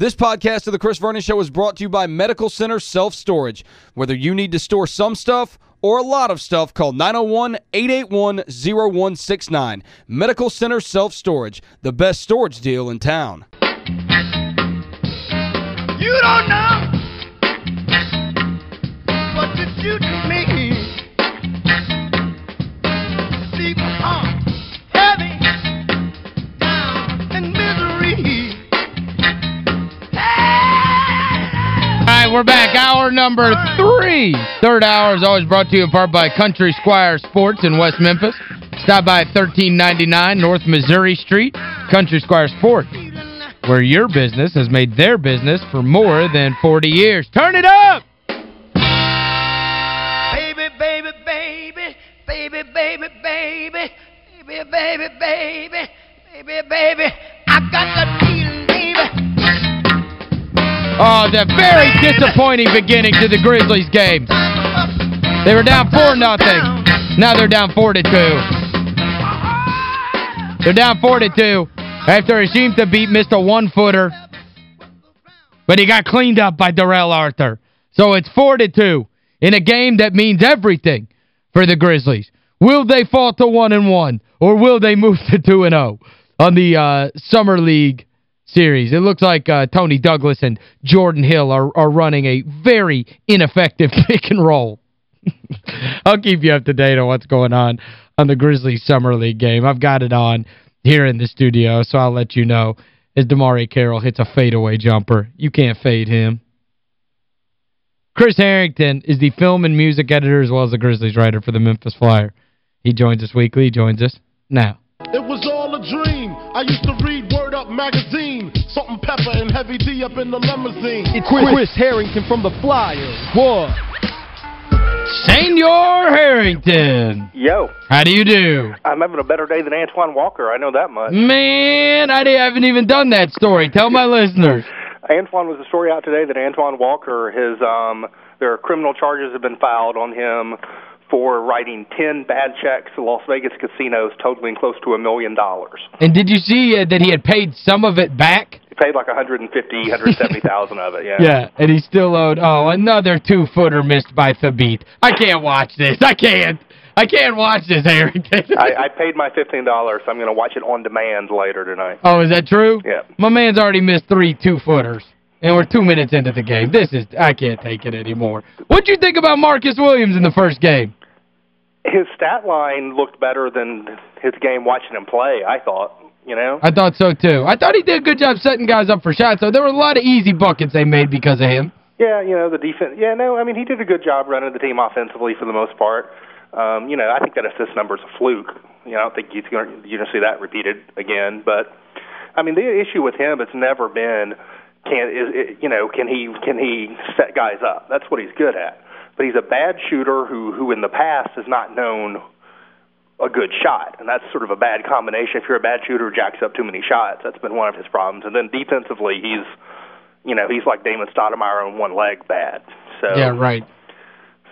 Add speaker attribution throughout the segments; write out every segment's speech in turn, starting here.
Speaker 1: This podcast of The Chris Vernon Show is brought to you by Medical Center Self-Storage. Whether you need to store some stuff or a lot of stuff, call 901-881-0169. Medical Center Self-Storage, the best storage deal in town.
Speaker 2: You don't know what you do to me.
Speaker 3: Right, we're back. Hour number three. Third hour is always brought to you in part by Country Squire Sports in West Memphis. Stop by at 1399 North Missouri Street, Country Squire Sports, where your business has made their business for more than 40 years. Turn it up!
Speaker 2: Baby, baby, baby, baby, baby, baby, baby, baby, baby, baby, baby. I got baby.
Speaker 3: Oh, the very disappointing beginning to the Grizzlies game. They were down 4 nothing. Now they're down 4 to 2. They're down 4 to 2 after Hasheem Thabeet Mr. One-Footer. But he got cleaned up by Darrell Arthur. So it's 4 to 2 in a game that means everything for the Grizzlies. Will they fall to 1 and 1 or will they move to 2 and 0 on the uh, Summer League series? It looks like uh, Toney Douglas and Jordan Hill are are running a very ineffective pick and roll. I'll keep you up to date on what's going on on the Grizzlies Summer League game. I've got it on here in the studio, so I'll let you know as DeMarre Carroll hits a fadeaway jumper. You can't fade him. Chris Harrington is the film and music editor as well as the Grizzlies writer for the Memphis Flyer. He joins us weekly. He joins us now.
Speaker 4: It was all a dream. I used to magazine. Salt-N-Pepa and heavy D up in the limousine.
Speaker 5: It's Chris, Harrington from the Flyers. What?
Speaker 3: Senor Harrington.
Speaker 6: Yo,
Speaker 3: How do you do?
Speaker 6: I'm having a better day than Antoine Walker. I know that much.
Speaker 3: Man, I haven't even done that story. Tell my listeners.
Speaker 6: Antoine was a story out today that Antoine Walker, his um, there are criminal charges have been filed on him for writing 10 bad checks to Las Vegas casinos totaling close to a million dollars.
Speaker 3: And did you see uh, that he had paid some of it back?
Speaker 6: He paid like 150, 170,000 of it, yeah.
Speaker 3: Yeah, and he still owed, oh, another two-footer missed by Thabeet. I can't watch this. I can't. I can't watch this, Harrington.
Speaker 6: I, I paid my $15, so I'm going to watch it on demand later tonight.
Speaker 3: oh, is that true?
Speaker 6: Yeah.
Speaker 3: My man's already missed three two-footers. And we're two minutes into the game. This is, I can't take it anymore. What'd you think about Marcus Williams in the first game?
Speaker 6: His stat line looked better than his game watching him play, I thought, you know?
Speaker 3: I thought so, too. I thought he did a good job setting guys up for shots, so there were a lot of easy buckets they made because of him.
Speaker 6: Yeah, you know, the defense. Yeah, no, I mean, he did a good job running the team offensively for the most part. Um, you know, I think that assist number is a fluke. You know, I don't think you're going to see that repeated again. But, I mean, the issue with him has never been can is you know can he can he set guys up? That's what he's good at. But he's a bad shooter who who in the past has not known a good shot, and that's sort of a bad combination. If you're a bad shooter who jacks up too many shots, that's been one of his problems. And then defensively, he's you know he's like Damon Stoudemire on one leg bad. So
Speaker 3: Yeah, right.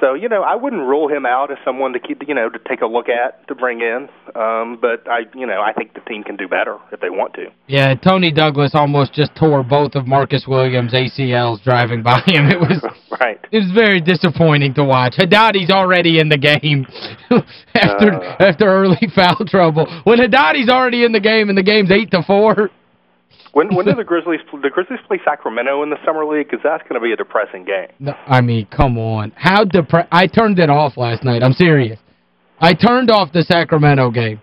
Speaker 6: so you know I wouldn't rule him out as someone to keep you know to take a look at to bring in. Um, but I you know I think the team can do better if they want to.
Speaker 3: Yeah, Toney Douglas almost just tore both of Marcus Williams' ACLs driving by him. It was
Speaker 6: Right.
Speaker 3: it was very disappointing to watch. Haddadi's already in the game after
Speaker 6: Uh.
Speaker 3: after early foul trouble. When Haddadi's already in the game and the game's 8 to 4,
Speaker 6: When when do the Grizzlies the Grizzlies play Sacramento in the summer league? Because that's going to be a depressing game.
Speaker 3: no, I mean, come on. How depre I turned it off last night. I'm serious. I turned off the Sacramento game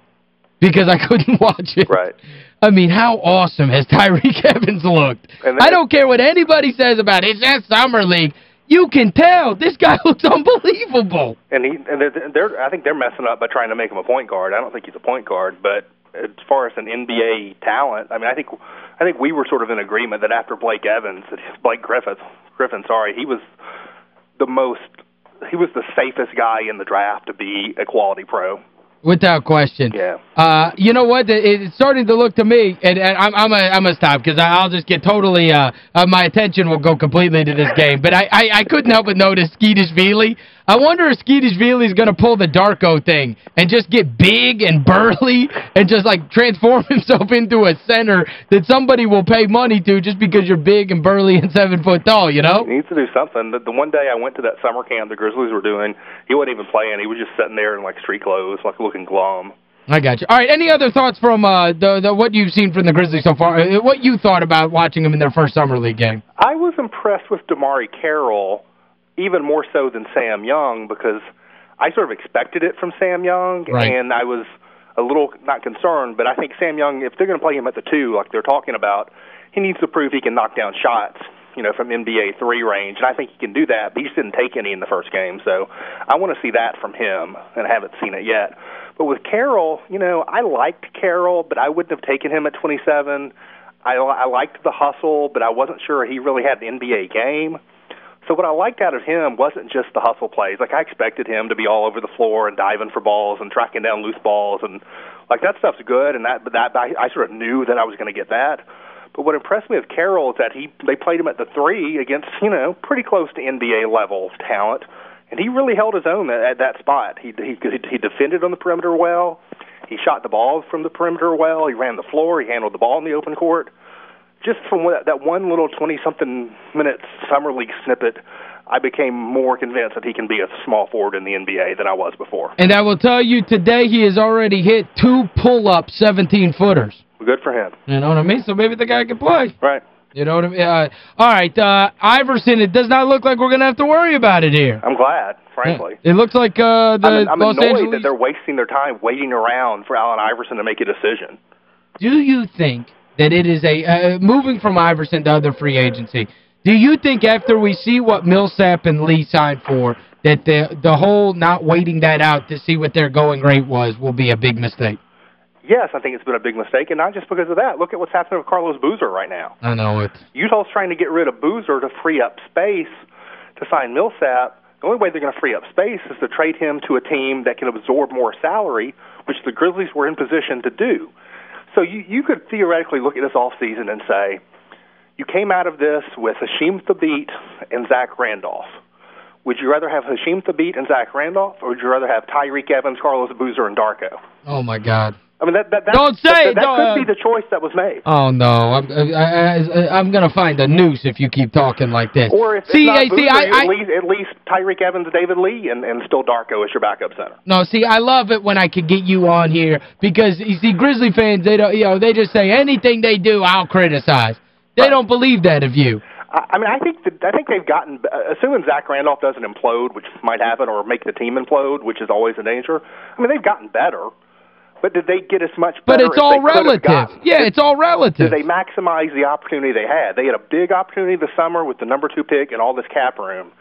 Speaker 3: because I couldn't watch it.
Speaker 6: Right.
Speaker 3: I mean, how awesome has Tyreke Evans looked? I don't care what anybody says about it. It's that summer league. You can tell. This guy looks unbelievable.
Speaker 6: And he and they're, they're I think they're messing up by trying to make him a point guard. I don't think he's a point guard, but as far as an NBA talent, I mean, I think I think we were sort of in agreement that after Blake Evans, Blake Griffith, Griffin, sorry, he was the most he was the safest guy in the draft to be a quality pro.
Speaker 3: Without question.
Speaker 6: Yeah.
Speaker 3: Uh, you know what? It's starting to look to me, and, and I'm I'm a, I'm gonna stop because I'll just get totally uh, uh my attention will go completely to this game. But I I, I couldn't help but notice Tskitishvili. I wonder if Tskitishvili is going to pull the Darko thing and just get big and burly and just, like, transform himself into a center that somebody will pay money to just because you're big and burly and seven foot tall, you know?
Speaker 6: He needs to do something. The, the one day I went to that summer camp the Grizzlies were doing, he wasn't even playing. He was just sitting there in, like, street clothes, like, looking glum.
Speaker 3: I got you. All right, any other thoughts from uh, the, the what you've seen from the Grizzlies so far? Uh, What you thought about watching them in their first Summer League game?
Speaker 6: I was impressed with DeMarre Carroll even more so than Sam Young because I sort of expected it from Sam Young,
Speaker 3: Right.
Speaker 6: and I was a little not concerned. But I think Sam Young, if they're going to play him at the two, like they're talking about, he needs to prove he can knock down shots, you know, from NBA three range, and I think he can do that. But he just didn't take any in the first game, so I want to see that from him, and I haven't seen it yet. But with Carroll, you know, I liked Carroll, but I wouldn't have taken him at 27. I, I liked the hustle, but I wasn't sure he really had an NBA game. So what I liked out of him wasn't just the hustle plays. Like I expected him to be all over the floor and diving for balls and tracking down loose balls and like that stuff's good and that but that I, I sort of knew that I was going to get that. But what impressed me with Carroll is that he they played him at the three against you know pretty close to NBA level talent, and he really held his own at, at that spot. He, he he defended on the perimeter well. He shot the ball from the perimeter well. He ran the floor. He handled the ball in the open court just from what, that one little 20 something minute summer league snippet, I became more convinced that he can be a small forward in the NBA than I was before.
Speaker 3: And I will tell you, today he has already hit two pull-up 17-footers.
Speaker 6: Good for him.
Speaker 3: You know what I mean? So maybe the guy can play.
Speaker 6: Right.
Speaker 3: You know what I mean? Uh, all right, uh, Iverson, it does not look like we're going to have to worry about it here.
Speaker 6: I'm glad, frankly.
Speaker 3: It looks like uh, the
Speaker 6: I'm, I'm
Speaker 3: Los
Speaker 6: annoyed
Speaker 3: Angeles...
Speaker 6: that they're wasting their time waiting around for Allen Iverson to make a decision.
Speaker 3: Do you think that it is a... Uh, moving from Iverson to other free agency, do you think after we see what Millsap and Lee signed for, that the the whole not waiting that out to see what their going rate was will be a big mistake?
Speaker 6: Yes, I think it's been a big mistake, and not just because of that. Look at what's happening with Carlos Boozer right now.
Speaker 3: I know it.
Speaker 6: Utah's trying to get rid of Boozer to free up space to sign Millsap. The only way they're going to free up space is to trade him to a team that can absorb more salary, which the Grizzlies were in position to do. So you you could theoretically look at this off season and say, you came out of this with Hasheem Thabeet and Zach Randolph. Would you rather have Hasheem Thabeet and Zach Randolph, or would you rather have Tyreke Evans, Carlos Boozer, and Darko?
Speaker 3: Oh, my God.
Speaker 6: I mean, that, that, that,
Speaker 3: Don't say
Speaker 6: that, that
Speaker 3: don't, uh,
Speaker 6: could be the choice that was made.
Speaker 3: Oh, no. I'm, I, I, I'm going to find a noose if you keep talking like this.
Speaker 6: Or if
Speaker 3: see,
Speaker 6: it's not
Speaker 3: see, I, I,
Speaker 6: at, least, at least Tyreke Evans, David Lee, and, and still Darko as your backup center.
Speaker 3: No, see, I love it when I can get you on here because, you see, Grizzly fans, they don't, you know, they just say anything they do, I'll criticize. They
Speaker 6: Right.
Speaker 3: don't believe that of you.
Speaker 6: I, I mean, I think that, I think they've gotten, uh, assuming Zach Randolph doesn't implode, which might happen, or make the team implode, which is always a danger. I mean, they've gotten better, but did they get as much
Speaker 3: But it's
Speaker 6: as
Speaker 3: all relative. Yeah,
Speaker 6: Did-
Speaker 3: it's all relative.
Speaker 6: Did they maximize the opportunity they had? They had a big opportunity this summer with the number two pick and all this cap room.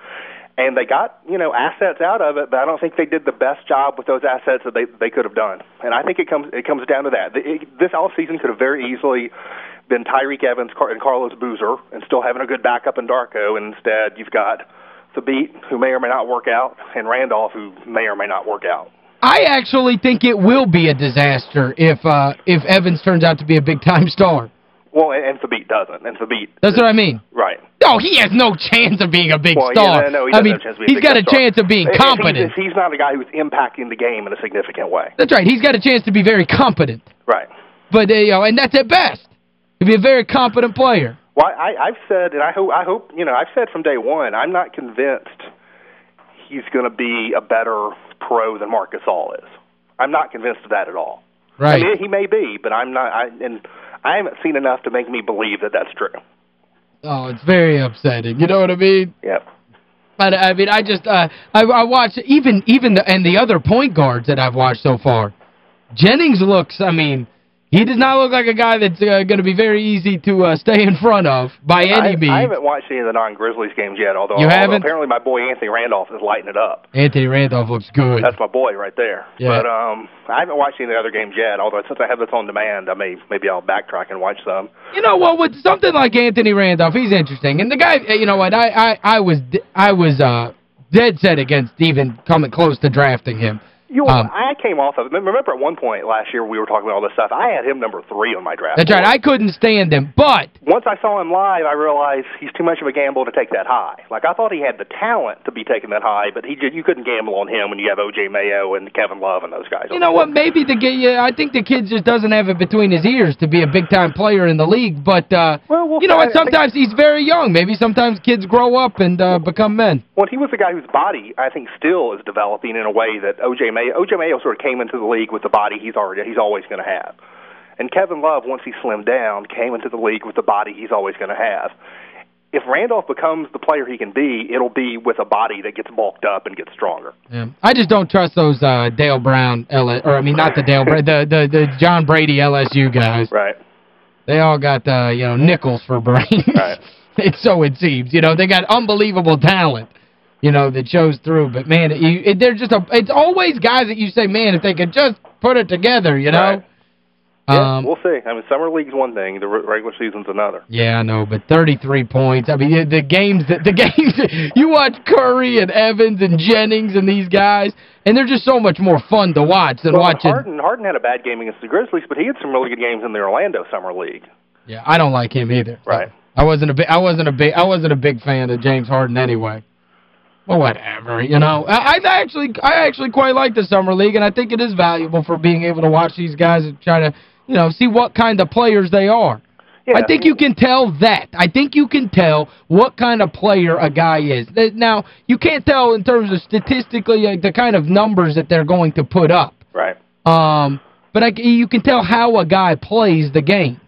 Speaker 6: And they got, you know, assets out of it, but I don't think they did the best job with those assets that they they could have done. And I think it comes it comes down to that. The- It, this all season could have very easily been Tyreke Evans Car- and Carlos Boozer and still having a good backup in Darko. And instead, you've got Thabeet, who may or may not work out, and Randolph, who may or may not work out.
Speaker 3: I actually think it will be a disaster if uh, if Evans turns out to be a big-time star.
Speaker 6: Well, and, and Thabeet doesn't, and Thabeet,
Speaker 3: That's what I mean.
Speaker 6: right.
Speaker 3: No, he has no chance of being a big
Speaker 6: Well,
Speaker 3: star.
Speaker 6: yeah, no, he
Speaker 3: I mean,
Speaker 6: have a chance to be a
Speaker 3: he's got a
Speaker 6: star.
Speaker 3: chance of being competent.
Speaker 6: He's, he's not a guy who's impacting the game in a significant way.
Speaker 3: That's right. He's got a chance to be very competent.
Speaker 6: Right.
Speaker 3: But, uh, you know, and that's at best. To be a very competent player.
Speaker 6: Well, I, I've said, and I hope, I hope, you know, I've said from day one, I'm not convinced he's going to be a better pro than Marcus All is. I'm not convinced of that at all.
Speaker 3: Right.
Speaker 6: I mean, he may be, but I'm not. I, and I haven't seen enough to make me believe that that's true.
Speaker 3: Oh, it's very upsetting. You know what I mean?
Speaker 6: Yep.
Speaker 3: But I mean, I just uh, I I watch even even the and the other point guards that I've watched so far. Jennings looks, I mean, he does not look like a guy that's uh, going to be very easy to uh, stay in front of by any
Speaker 6: I,
Speaker 3: means.
Speaker 6: I haven't watched any of the non-Grizzlies games yet, although,
Speaker 3: You
Speaker 6: although
Speaker 3: haven't?
Speaker 6: apparently my boy Anthony Randolph is lighting it up.
Speaker 3: Anthony Randolph looks good.
Speaker 6: That's my boy right there.
Speaker 3: Yeah.
Speaker 6: But um, I haven't watched any of the other games yet. Although since I have this on demand, I may maybe I'll backtrack and watch some.
Speaker 3: You know what, with something like Anthony Randolph, he's interesting. And the guy, uh, you know what, I I I was I was uh dead set against even coming close to drafting him
Speaker 6: You,
Speaker 3: Um,
Speaker 6: I came off of Remember at one point last year we were talking about all this stuff. I had him number three on my draft.
Speaker 3: That's right. I couldn't stand him, but
Speaker 6: Once I saw him live, I realized he's too much of a gamble to take that high. Like I thought he had the talent to be taken that high, but he you couldn't gamble on him when you have O.J. Mayo and Kevin Love and those guys.
Speaker 3: you know what?
Speaker 6: board.
Speaker 3: Maybe the kid, yeah, I think the kid just doesn't have it between his ears to be a big-time player in the league. But, uh,
Speaker 6: Well, we'll
Speaker 3: you know what? Sometimes he's very young. Maybe sometimes kids grow up and uh, become men.
Speaker 6: Well, he was a guy whose body I think still is developing in a way that O.J. Mayo O.J. Mayo sort of came into the league with the body he's already he's always going to have, and Kevin Love once he slimmed down came into the league with the body he's always going to have. If Randolph becomes the player he can be, it'll be with a body that gets bulked up and gets stronger.
Speaker 3: Yeah. I just don't trust those uh, Dale Brown, L or I mean, not the Dale Brown, the, the, the John Brady LSU guys.
Speaker 6: Right.
Speaker 3: They all got, uh, you know, nickels for brains.
Speaker 6: Right.
Speaker 3: it's so it seems. You know, they got unbelievable talent, you know, that shows through. But, man, it, you, it, they're just a, it's always guys that you say, man, if they could just put it together, you know.
Speaker 6: Right. Yeah,
Speaker 3: Um,
Speaker 6: we'll see. I mean, summer league's one thing, the regular season's another.
Speaker 3: Yeah, I know, but 33 points. I mean, the, the games that the games you watch Curry and Evans and Jennings and these guys, and they're just so much more fun to watch than
Speaker 6: Well,
Speaker 3: watching.
Speaker 6: Harden Harden had a bad game against the Grizzlies, but he had some really good games in the Orlando Summer League.
Speaker 3: Yeah, I don't like him either.
Speaker 6: Right.
Speaker 3: I wasn't a big I wasn't a big I wasn't a big fan of James Harden anyway. Well, whatever, you know. I, I actually I actually quite like the summer league and I think it is valuable for being able to watch these guys and try to, you know, see what kind of players they are.
Speaker 6: Yeah,
Speaker 3: I think you can tell that. I think you can tell what kind of player a guy is. Now, you can't tell in terms of statistically like, the kind of numbers that they're going to put up.
Speaker 6: Right.
Speaker 3: Um, but I, you can tell how a guy plays the game.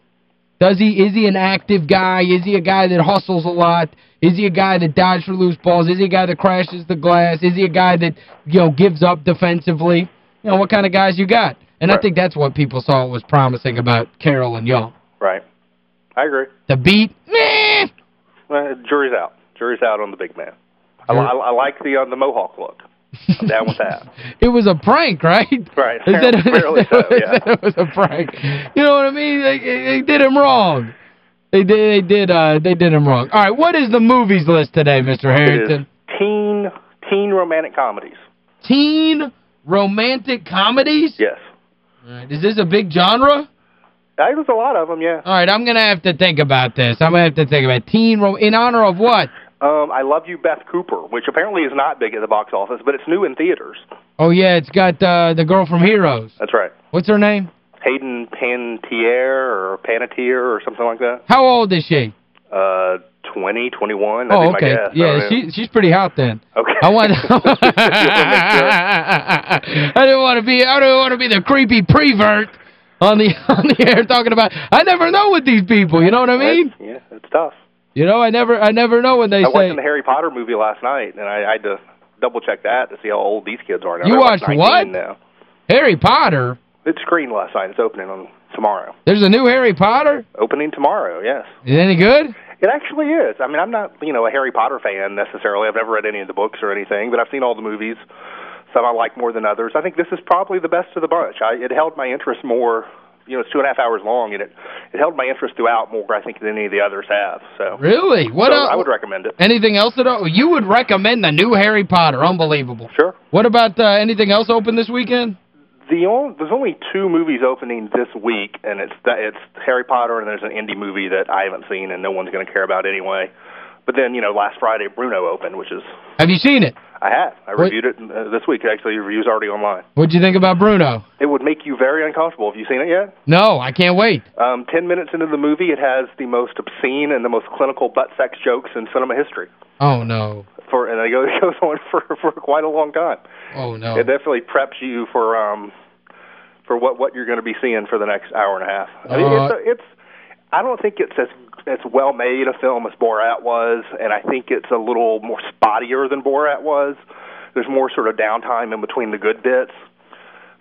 Speaker 3: Does he is he an active guy? Is he a guy that hustles a lot? Is he a guy that dives for loose balls? Is he a guy that crashes the glass? Is he a guy that, you know, gives up defensively? You know, what kind of guys you got? And I think that's what people saw was promising about Carroll and Young.
Speaker 6: Right. I agree.
Speaker 3: The beat, meh.
Speaker 6: Well, jury's out. Jury's out on the big man. I, I, I like the uh, the mohawk look. I'm down with that.
Speaker 3: It was a prank, right?
Speaker 6: Right.
Speaker 3: They said,
Speaker 6: so, yeah.
Speaker 3: it was a prank. You know what I mean? They, they did him wrong. They did they did uh they did him wrong. All right, what is the movies list today, Mr. Harrington?
Speaker 6: teen teen romantic comedies.
Speaker 3: Teen romantic comedies?
Speaker 6: Yes.
Speaker 3: All right, is this a big genre?
Speaker 6: There's a lot of them, yeah.
Speaker 3: All right, I'm going to have to think about this. I'm going to have to think about it. teen ro in honor of what?
Speaker 6: Um, I Love You, Beth Cooper, which apparently is not big at the box office, but it's new in theaters.
Speaker 3: Oh yeah, it's got uh the girl from Heroes.
Speaker 6: That's right.
Speaker 3: What's her name?
Speaker 6: Hayden Panettiere or Panettiere or something like that.
Speaker 3: How old is she?
Speaker 6: Uh, 20, 21,
Speaker 3: Oh, okay.
Speaker 6: guess.
Speaker 3: Yeah,
Speaker 6: don't
Speaker 3: she she's pretty hot then.
Speaker 6: Okay.
Speaker 3: I want I didn't want to be I don't want to be the creepy prevert on the on the air talking about I never know with these people, you know what I mean?
Speaker 6: It's- yeah, it's tough.
Speaker 3: You know, I never I never know when they
Speaker 6: I
Speaker 3: say
Speaker 6: watched the Harry Potter movie last night, and I, I had to double check that to see how old these kids are now.
Speaker 3: You watched what?
Speaker 6: Now.
Speaker 3: Harry Potter.
Speaker 6: It screened last night. It's opening on tomorrow.
Speaker 3: There's a new Harry Potter?
Speaker 6: Opening tomorrow, yes.
Speaker 3: Is it any good?
Speaker 6: It actually is. I mean, I'm not, you know, a Harry Potter fan necessarily. I've never read any of the books or anything, but I've seen all the movies. Some I like more than others. I think this is probably the best of the bunch. I, it held my interest more. You know, it's two and a half hours long, and it it held my interest throughout more, I think, than any of the others have. So,
Speaker 3: Really? What
Speaker 6: so? I would recommend it.
Speaker 3: Anything else at all? You would recommend the new Harry Potter. Unbelievable.
Speaker 6: Sure.
Speaker 3: What about uh, anything else open this weekend?
Speaker 6: The only, there's only two movies opening this week, and it's that it's Harry Potter, and there's an indie movie that I haven't seen, and no one's going to care about anyway. But then, you know, last Friday Bruno opened, which is
Speaker 3: Have you seen it?
Speaker 6: I have. I
Speaker 3: What-
Speaker 6: reviewed it uh, this week. Actually, the review's already online.
Speaker 3: What'd you think about Bruno?
Speaker 6: It would make you very uncomfortable. Have you seen it yet?
Speaker 3: No, I can't wait.
Speaker 6: Um, ten minutes into the movie, it has the most obscene and the most clinical butt sex jokes in cinema history.
Speaker 3: Oh, no.
Speaker 6: For and it goes, it goes on for for quite a long time.
Speaker 3: Oh, no.
Speaker 6: It definitely preps you for um for what what you're going to be seeing for the next hour and a half. I mean,
Speaker 3: Uh,
Speaker 6: it's, a, it's I don't think it's as as well made a film as Borat was, and I think it's a little more spottier than Borat was. There's more sort of downtime in between the good bits.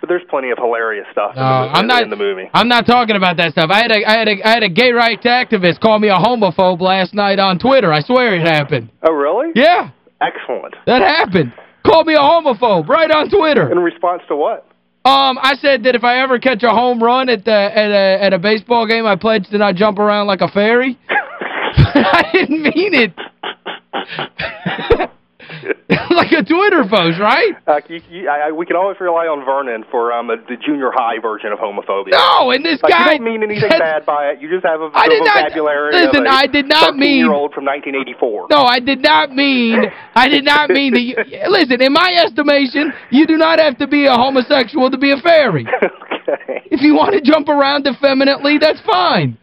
Speaker 6: But there's plenty of hilarious stuff
Speaker 3: No,
Speaker 6: in, the,
Speaker 3: I'm not
Speaker 6: in the movie.
Speaker 3: I'm not talking about that stuff. I had a I had a I had a gay rights activist call me a homophobe last night on Twitter. I swear it happened.
Speaker 6: Oh, really?
Speaker 3: Yeah,
Speaker 6: Excellent.
Speaker 3: that happened. Called me a homophobe right on Twitter.
Speaker 6: In response to what?
Speaker 3: Um, I said that if I ever catch a home run at the at a at a baseball game, I pledge to not jump around like a fairy. I didn't mean it. like a Twitter post, right?
Speaker 6: Uh, you, you, I, we can always rely on Vernon for um, a, the junior high version of homophobia.
Speaker 3: No, and this
Speaker 6: like,
Speaker 3: guy...
Speaker 6: You don't mean anything bad by it. You just have a,
Speaker 3: I did
Speaker 6: vocabulary
Speaker 3: not, listen, I did not mean...
Speaker 6: year old from 1984.
Speaker 3: No, I did not mean... I did not mean that... You, listen, in my estimation, you do not have to be a homosexual to be a fairy.
Speaker 6: okay.
Speaker 3: If you want to jump around effeminately, that's fine.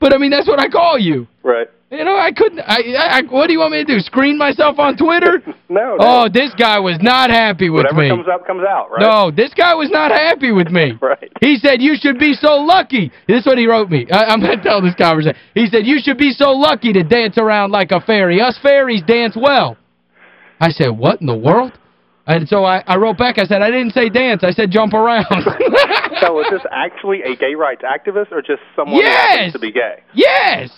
Speaker 3: But, I mean, that's what I call you.
Speaker 6: Right.
Speaker 3: You know, I couldn't... I, I, what do you want me to do, screen myself on Twitter?
Speaker 6: no, no.
Speaker 3: Oh, this guy was not happy with
Speaker 6: Whatever
Speaker 3: me.
Speaker 6: comes up, comes out, right?
Speaker 3: No, this guy was not happy with me.
Speaker 6: right.
Speaker 3: He said, you should be so lucky. This is what he wrote me. I, am going to tell this conversation. He said, you should be so lucky to dance around like a fairy. Us fairies dance well. I said, what in the world? And so I, I wrote back, I said, I didn't say dance, I said jump around.
Speaker 6: so is this actually a gay rights activist or just someone
Speaker 3: yes!
Speaker 6: who happens to be gay?
Speaker 3: Yes!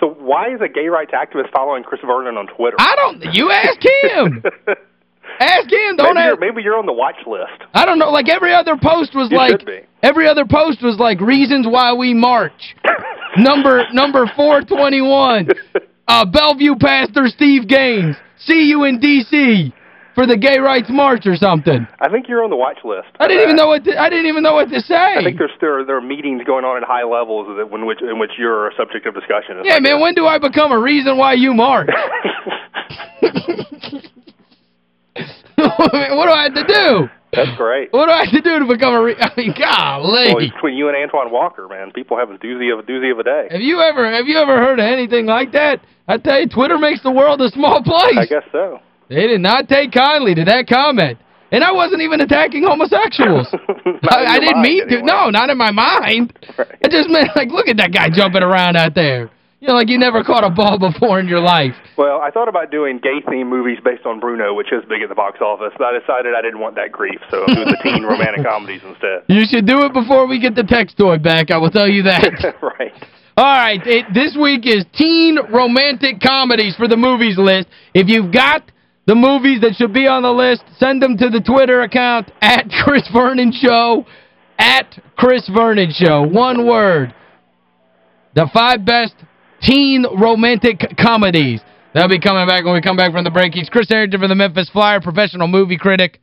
Speaker 6: So why is a gay rights activist following Chris Vernon on Twitter?
Speaker 3: I don't, you ask him. ask him, don't
Speaker 6: maybe
Speaker 3: ask.
Speaker 6: You're, maybe you're on the watch list.
Speaker 3: I don't know, like every other post was
Speaker 6: you
Speaker 3: like, every other post was like reasons why we march. number number 421, uh, Bellevue Pastor Steve Gaines. See you in D.C. for the gay rights march or something.
Speaker 6: I think you're on the watch list.
Speaker 3: I didn't even know what to, I didn't even know what to say.
Speaker 6: I think there's there, there are meetings going on at high levels that in which in which you're a subject of discussion.
Speaker 3: Yeah, man, when do I become a reason why you march? what do I have to do?
Speaker 6: That's great.
Speaker 3: What do I have to do to become a re I mean, golly.
Speaker 6: Well, between you and Antoine Walker, man, people have a doozy of a doozy of a day.
Speaker 3: Have you ever have you ever heard of anything like that? I tell you, Twitter makes the world a small place.
Speaker 6: I guess so.
Speaker 3: They did not take kindly to that comment. And I wasn't even attacking homosexuals. I, I didn't mean
Speaker 6: anyway.
Speaker 3: to. No, not in my mind.
Speaker 6: Right.
Speaker 3: It just meant, like, look at that guy jumping around out there. You know, like you never caught a ball before in your life.
Speaker 6: Well, I thought about doing gay-themed movies based on Bruno, which is big at the box office, but I decided I didn't want that grief, so I'm doing the teen romantic comedies instead.
Speaker 3: You should do it before we get the text toy back, I will tell you that.
Speaker 6: right.
Speaker 3: All right, it, this week is teen romantic comedies for the movies list. If you've got the movies that should be on the list, send them to the Twitter account, at Chris Vernon Show, at Chris Vernon Show. One word. The five best teen romantic comedies. That'll be coming back when we come back from the break. He's Chris Harrington from the Memphis Flyer, professional movie critic.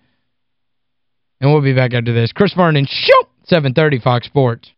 Speaker 3: And we'll be back after this. Chris Vernon Show, 730 Fox Sports.